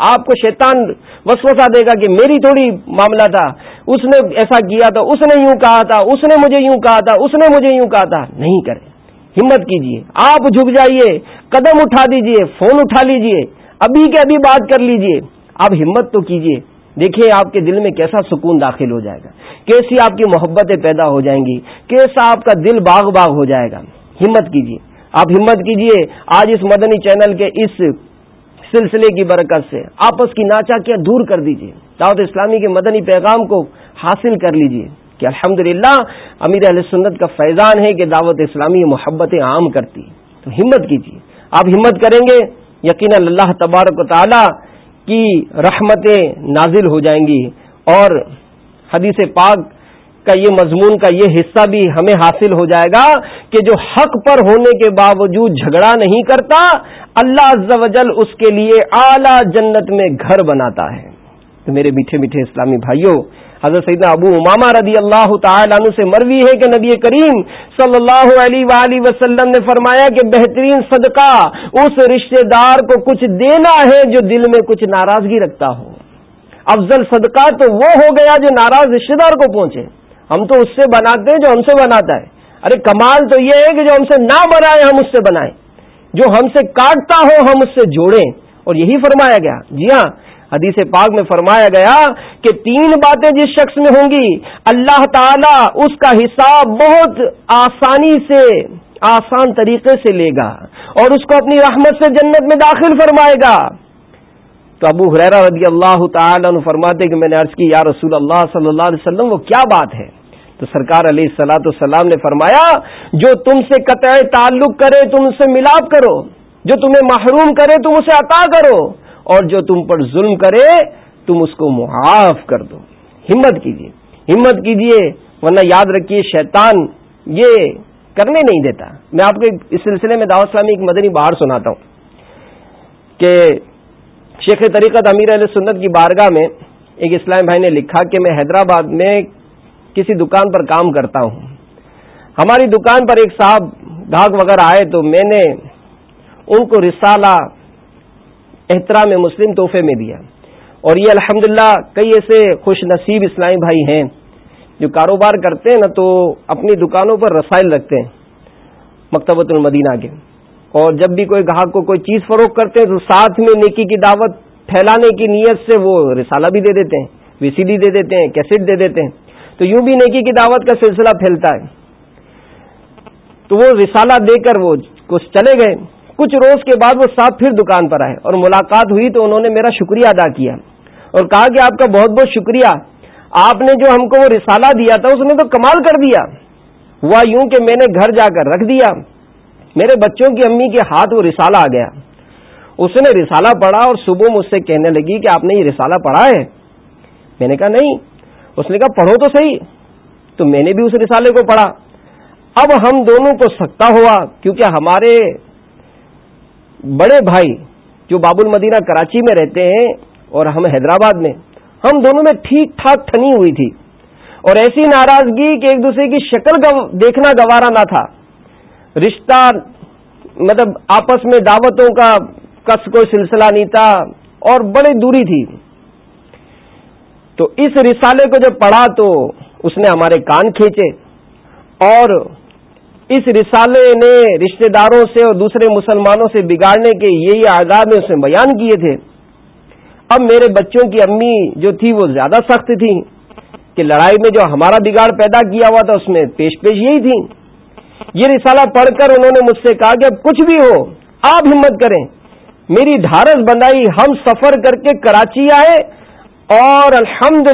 آپ کو شیطان وسوسہ دے گا کہ میری تھوڑی معاملہ تھا، اس نے ایسا کیا تھا، اس نے یوں کہا تھا، اس نے مجھے یوں کہا تھا، اس نے مجھے یوں کہا تھا۔ نہیں کرے ہمت کیجیے آپ جھک جائیے، قدم اٹھا دیجیے فون اٹھا لیجیے ابھی کے ابھی بات کر لیجیے آپ ہمت تو کیجیے دیکھیے آپ کے دل میں کیسا سکون داخل ہو جائے گا۔ کیسی آپ کی محبتیں پیدا ہو جائیں گی۔ کیسا آپ کا دل باغ باغ ہو جائے گا۔ ہمت کیجیے آپ ہمت کیجیے آج اس مدنی چینل کے اس سلسلے کی برکت سے آپس کی ناچا کیا دور کر دیجیے دعوت اسلامی کے مدنی پیغام کو حاصل کر لیجیے کہ الحمد امیر علیہ سنت کا فیضان ہے کہ دعوت اسلامی محبتیں عام کرتی۔ تو ہمت کیجیے آپ ہمت کریں گے یقین اللہ تبارک و تعالی کی رحمتیں نازل ہو جائیں گی اور حدیث پاک کا یہ مضمون کا یہ حصہ بھی ہمیں حاصل ہو جائے گا کہ جو حق پر ہونے کے باوجود جھگڑا نہیں کرتا، اللہ عز و جل اس کے لیے اعلی جنت میں گھر بناتا ہے۔ تو میرے میٹھے میٹھے اسلامی بھائیوں، حضرت سیدنا ابو اماما رضی اللہ تعالیٰ عنہ سے مروی ہے کہ نبی کریم صلی اللہ علیہ وآلہ وسلم نے فرمایا کہ بہترین صدقہ اس رشتہ دار کو کچھ دینا ہے جو دل میں کچھ ناراضگی رکھتا ہو۔ افضل صدقہ تو وہ ہو گیا جو ناراض رشتہ دار کو پہنچے۔ ہم تو اس سے بناتے ہیں جو ہم سے بناتا ہے۔ ارے کمال تو یہ ہے کہ جو ہم سے نہ بنائے ہم اس سے بنائیں۔ جو ہم سے کاٹتا ہو ہم اس سے جوڑیں۔ اور یہی فرمایا گیا۔ جی ہاں حدیث پاک میں فرمایا گیا کہ تین باتیں جس شخص میں ہوں گی، اللہ تعالی اس کا حساب بہت آسانی سے، آسان طریقے سے لے گا۔ اور اس کو اپنی رحمت سے جنت میں داخل فرمائے گا۔ تو ابو حریرا رضی اللہ تعالیٰ فرماتے کہ میں نے عرض کی، یا رسول اللہ صلی اللہ علیہ وسلم، وہ کیا بات ہے؟ تو سرکار علیہ السلاۃ السلام نے فرمایا، جو تم سے قطع تعلق کرے تم سے ملاپ کرو، جو تمہیں محروم کرے تم اسے عطا کرو، اور جو تم پر ظلم کرے تم اس کو معاف کر دو۔ ہمت کیجیے ہمت کیجیے، ورنہ یاد رکھیے شیطان یہ کرنے نہیں دیتا۔ میں آپ کو اس سلسلے میں دعوت اسلامی ایک مدنی باہر سناتا ہوں کہ شیخ طریقت امیر علیہ سنت کی بارگاہ میں ایک اسلام بھائی نے لکھا کہ میں حیدرآباد میں کسی دکان پر کام کرتا ہوں۔ ہماری دکان پر ایک صاحب گاہک وغیرہ آئے تو میں نے ان کو رسالہ احترام مسلم تحفے میں دیا۔ اور یہ الحمد کئی ایسے خوش نصیب اسلامی بھائی ہیں جو کاروبار کرتے ہیں نا تو اپنی دکانوں پر رسائل رکھتے ہیں مکتبۃ المدینہ کے۔ اور جب بھی کوئی گاہک کو کوئی چیز فروخت کرتے ہیں تو ساتھ میں نیکی کی دعوت پھیلانے کی نیت سے وہ رسالہ بھی دے دیتے ہیں۔ وی سی ڈی دے دیتے ہیں، کیسٹ دے دیتے ہیں۔ تو یوں بھی نیکی کی دعوت کا سلسلہ پھیلتا ہے۔ تو وہ رسالہ دے کر وہ کچھ چلے گئے۔ کچھ روز کے بعد وہ صاحب پھر دکان پر آئے اور ملاقات ہوئی تو انہوں نے میرا شکریہ ادا کیا اور کہا کہ آپ کا بہت بہت شکریہ۔ آپ نے جو ہم کو وہ رسالہ دیا تھا اس نے تو کمال کر دیا۔ ہوا یوں کہ میں نے گھر جا کر رکھ دیا۔ میرے بچوں کی امی کے ہاتھ وہ رسالہ آ گیا۔ اس نے رسالہ پڑھا اور صبح مجھ سے کہنے لگی کہ آپ نے یہ رسالہ پڑھا ہے۔ میں نے کہا نہیں۔ اس نے کہا، پڑھو تو صحیح. تو میں نے بھی اس رسالے کو پڑھا۔ اب ہم دونوں کو سکتا ہوا، کیونکہ ہمارے بڑے بھائی جو باب المدینہ کراچی میں رہتے ہیں اور ہم حیدرآباد میں، ہم دونوں میں ٹھیک ٹھاک تھنی ہوئی تھی۔ اور ایسی ناراضگی کہ ایک دوسرے کی شکل دیکھنا گوارا نہ تھا۔ رشتہ مطلب آپس میں دعوتوں کا کس کوئی سلسلہ نہیں تھا اور بڑی دوری تھی۔ تو اس رسالے کو جب پڑھا تو اس نے ہمارے کان کھینچے اور اس رسالے نے رشتہ داروں سے اور دوسرے مسلمانوں سے بگاڑنے کے یہ آغاز میں اس نے بیان کیے تھے۔ اب میرے بچوں کی امی جو تھی وہ زیادہ سخت تھی کہ لڑائی میں جو ہمارا بگاڑ پیدا کیا ہوا تھا اس میں پیش پیش یہی تھی یہ رسالہ پڑھ کر انہوں نے مجھ سے کہا کہ اب کچھ بھی ہو، آپ ہمت کریں۔ میری ڈھارس بندائی، ہم سفر کر کے کراچی آئے اور الحمد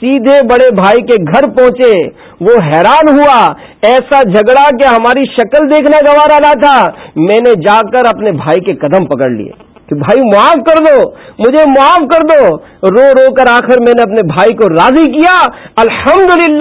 سیدھے بڑے بھائی کے گھر پہنچے۔ وہ حیران ہوا، ایسا جھگڑا کہ ہماری شکل دیکھنا گوارا نہ تھا۔ میں نے جا کر اپنے بھائی کے قدم پکڑ لیے۔ کہ بھائی معاف کر دو، مجھے معاف کر دو۔ رو رو کر آخر میں نے اپنے بھائی کو راضی کیا۔ الحمد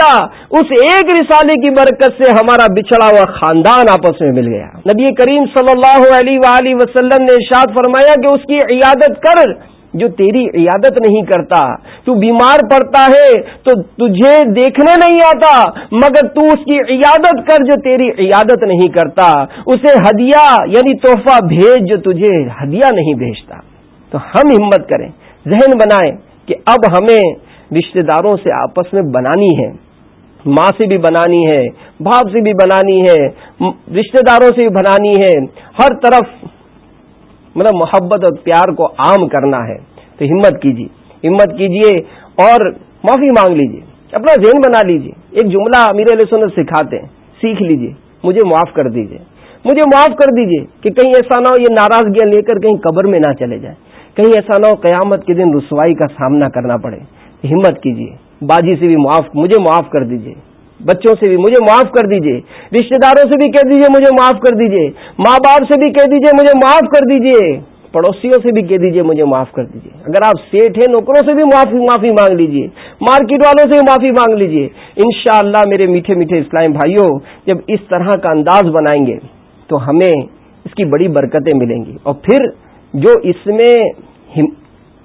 اس ایک رسالے کی برکت سے ہمارا بچھڑا ہوا خاندان آپس میں مل گیا۔ نبی کریم صلی اللہ علیہ وآلہ وسلم نے ارشاد فرمایا کہ اس کی عیادت کر۔ جو تیری عیادت نہیں کرتا، تو بیمار پڑتا ہے، تو تجھے دیکھنے نہیں آتا، مگر تو اس کی عیادت کر جو تیری عیادت نہیں کرتا۔ اسے ہدیہ یعنی تحفہ بھیج جو تجھے ہدیہ نہیں بھیجتا۔ تو ہم ہمت کریں، ذہن بنائیں کہ اب ہمیں رشتہ داروں سے آپس میں بنانی ہے، ماں سے بھی بنانی ہے، باپ سے بھی بنانی ہے، رشتہ داروں سے بھی بنانی ہے۔ ہر طرف مطلب محبت اور پیار کو عام کرنا ہے تو ہمت کیجیے۔ ہمت کیجیے اور معافی مانگ لیجیے۔ اپنا ذہن بنا لیجیے۔ ایک جملہ امیر علیہ سنت سکھاتے ہیں۔ سیکھ لیجیے۔ مجھے معاف کر دیجیے۔ مجھے معاف کر دیجیے کہ کہیں ایسا نہ ہو یہ ناراضگیاں لے کر کہیں قبر میں نہ چلے جائیں۔ کہیں ایسا نہ ہو قیامت کے دن رسوائی کا سامنا کرنا پڑے۔ ہمت کیجیے۔ باجی سے بھی معاف، مجھے معاف کر دیجیے۔ بچوں سے بھی، مجھے معاف کر دیجیے رشتہ داروں سے بھی کہہ دیجیے مجھے معاف کر دیجیے ماں باپ سے بھی کہہ دیجیے مجھے معاف کر دیجیے پڑوسیوں سے بھی کہہ دیجیے مجھے معاف کر دیجیے اگر آپ سیٹ ہیں، نوکروں سے بھی معافی معافی مانگ لیجیے مارکیٹ والوں سے بھی معافی مانگ لیجیے انشاءاللہ میرے میٹھے میٹھے اسلام بھائیوں، جب اس طرح کا انداز بنائیں گے، تو ہمیں اس کی بڑی برکتیں ملیں گی۔ اور پھر جو اس میں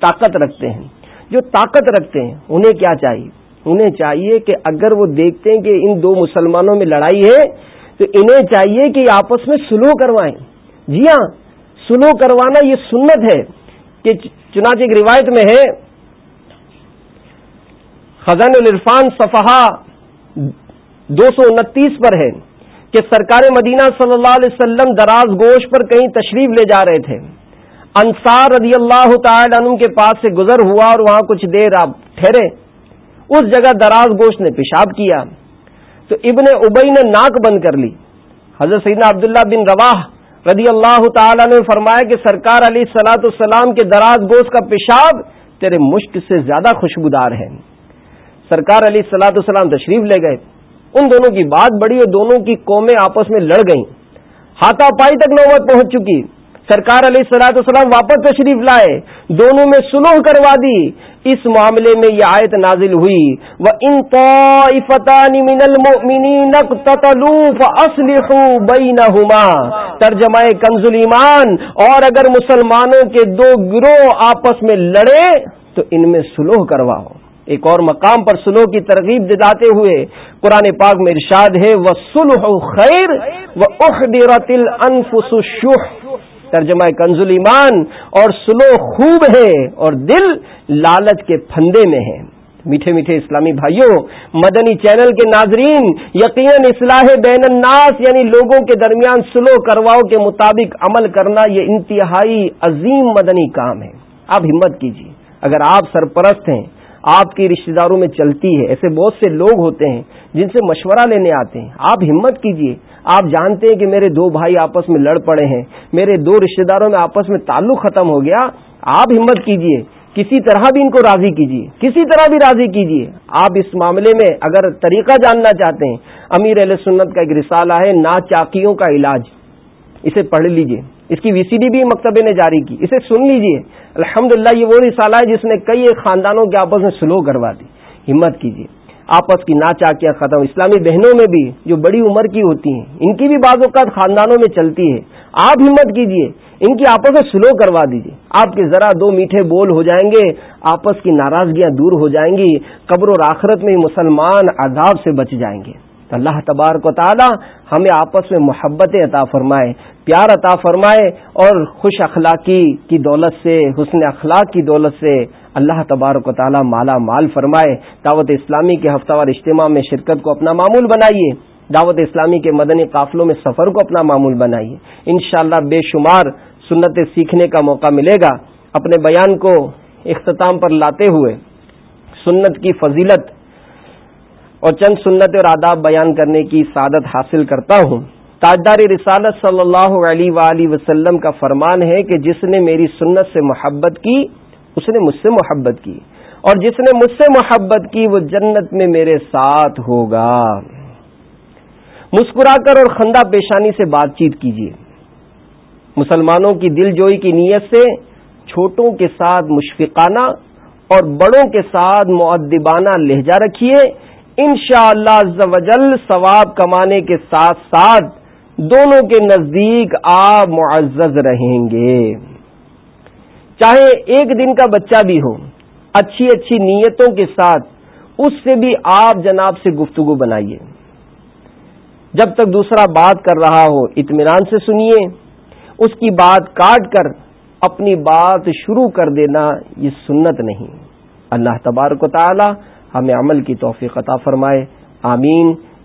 طاقت رکھتے ہیں، جو طاقت رکھتے ہیں، انہیں کیا چاہیے؟ انہیں چاہیے کہ اگر وہ دیکھتے ہیں کہ ان دو مسلمانوں میں لڑائی ہے، تو انہیں چاہیے کہ آپس میں سلو کروائیں۔ جی ہاں سلو کروانا یہ سنت ہے کہ چنانچہ ایک روایت میں ہے خزان الرفان صفحہ دو سو انتیس پر ہے کہ سرکار مدینہ صلی اللہ علیہ وسلم دراز گوشت پر کہیں تشریف لے جا رہے تھے۔ انصار رضی اللہ تعالی عنہ کے پاس سے گزر ہوا اور وہاں کچھ دیر آپ ٹھہرے۔ اس جگہ دراز گوشت نے پیشاب کیا تو ابن ابئی نے ناک بند کر لی۔ حضرت سیدنا عبداللہ بن رواح رضی اللہ تعالی نے فرمایا کہ سرکار علی سلاۃ السلام کے دراز گوشت کا پیشاب تیرے مشک سے زیادہ خوشبودار ہے۔ سرکار علی سلاۃ السلام تشریف لے گئے۔ ان دونوں کی بات بڑی اور دونوں کی قومیں آپس میں لڑ گئیں۔ ہاتھا پائی تک نوبت پہنچ چکی۔ سرکار علیہ سلاۃ السلام واپس تشریف لائے۔ دونوں میں سلوح کروا دی۔ اس معاملے میں یہ آیت نازل ہوئی۔ وہ ان ترجمہ کنز ایمان اور اگر مسلمانوں کے دو گروہ آپس میں لڑے، تو ان میں سلوح کرواؤ۔ ایک اور مقام پر سلو کی ترغیب دلاتے ہوئے قرآن پاک میں ارشاد ہے وہ سلح خیر وہ اخدرت الانفس الشح۔ ترجمہ کنز ایمان اور سلو خوب ہے اور دل لالچ کے پھندے میں ہے۔ میٹھے میٹھے اسلامی بھائیوں، مدنی چینل کے ناظرین، یقیناً اصلاح بین الناس یعنی لوگوں کے درمیان سلو کرواؤ کے مطابق عمل کرنا، یہ انتہائی عظیم مدنی کام ہے۔ آپ ہمت کیجیے اگر آپ سرپرست ہیں آپ کی رشتہ داروں میں چلتی ہے، ایسے بہت سے لوگ ہوتے ہیں جن سے مشورہ لینے آتے ہیں۔ آپ ہمت کیجیے آپ جانتے ہیں کہ میرے دو بھائی آپس میں لڑ پڑے ہیں، میرے دو رشتہ داروں میں آپس میں تعلق ختم ہو گیا۔ آپ ہمت کیجیے کسی طرح بھی ان کو راضی کیجیے کسی طرح بھی راضی کیجیے آپ اس معاملے میں اگر طریقہ جاننا چاہتے ہیں، امیر علیہ سنت کا ایک رسالہ ہے نا چاکیوں کا علاج۔ اسے پڑھ لیجیے اس کی وی سی ڈی بھی مکتبے نے جاری کی۔ اسے سن لیجیے الحمد یہ وہ رسالہ ہے جس نے کئی خاندانوں کے آپس میں سلو کروا دی۔ ہمت کیجیے آپس کی ناچاکیاں ختم۔ اسلامی بہنوں میں بھی جو بڑی عمر کی ہوتی ہیں، ان کی بھی بعض اوقات خاندانوں میں چلتی ہے۔ آپ ہمت کیجیے۔ ان کی آپس میں سلو کروا دیجیے آپ کے ذرا دو میٹھے بول ہو جائیں گے، آپس کی ناراضگیاں دور ہو جائیں گی، قبر و آخرت میں مسلمان عذاب سے بچ جائیں گے۔ اللہ تبارک و تعالی ہمیں آپس میں محبت عطا فرمائے۔ پیار عطا فرمائے اور خوش اخلاقی کی دولت سے، حسن اخلاق کی دولت سے اللہ تبارک و تعالی مالا مال فرمائے۔ دعوت اسلامی کے ہفتہ وار اجتماع میں شرکت کو اپنا معمول بنائیے۔ دعوت اسلامی کے مدنی قافلوں میں سفر کو اپنا معمول بنائیے۔ انشاءاللہ بے شمار سنتیں سیکھنے کا موقع ملے گا۔ اپنے بیان کو اختتام پر لاتے ہوئے سنت کی فضیلت اور چند سنت اور آداب بیان کرنے کی سعادت حاصل کرتا ہوں۔ تاجدار رسالت صلی اللہ علیہ وآلہ وسلم کا فرمان ہے کہ جس نے میری سنت سے محبت کی، اس نے مجھ سے محبت کی۔ اور جس نے مجھ سے محبت کی، وہ جنت میں میرے ساتھ ہوگا۔ مسکرا کر اور خندہ پیشانی سے بات چیت کیجیے مسلمانوں کی دل جوئی کی نیت سے چھوٹوں کے ساتھ مشفقانہ اور بڑوں کے ساتھ معدبانہ لہجہ رکھیے۔ ان شاء اللہ ثواب کمانے کے ساتھ ساتھ دونوں کے نزدیک آپ معزز رہیں گے۔ چاہے ایک دن کا بچہ بھی ہو، اچھی اچھی نیتوں کے ساتھ اس سے بھی آپ جناب سے گفتگو بنائیے۔ جب تک دوسرا بات کر رہا ہو، اطمینان سے سنیے۔ اس کی بات کاٹ کر اپنی بات شروع کر دینا یہ سنت نہیں۔ اللہ تبارک و تعالی ہمیں عمل کی توفیق عطا فرمائے۔ آمین۔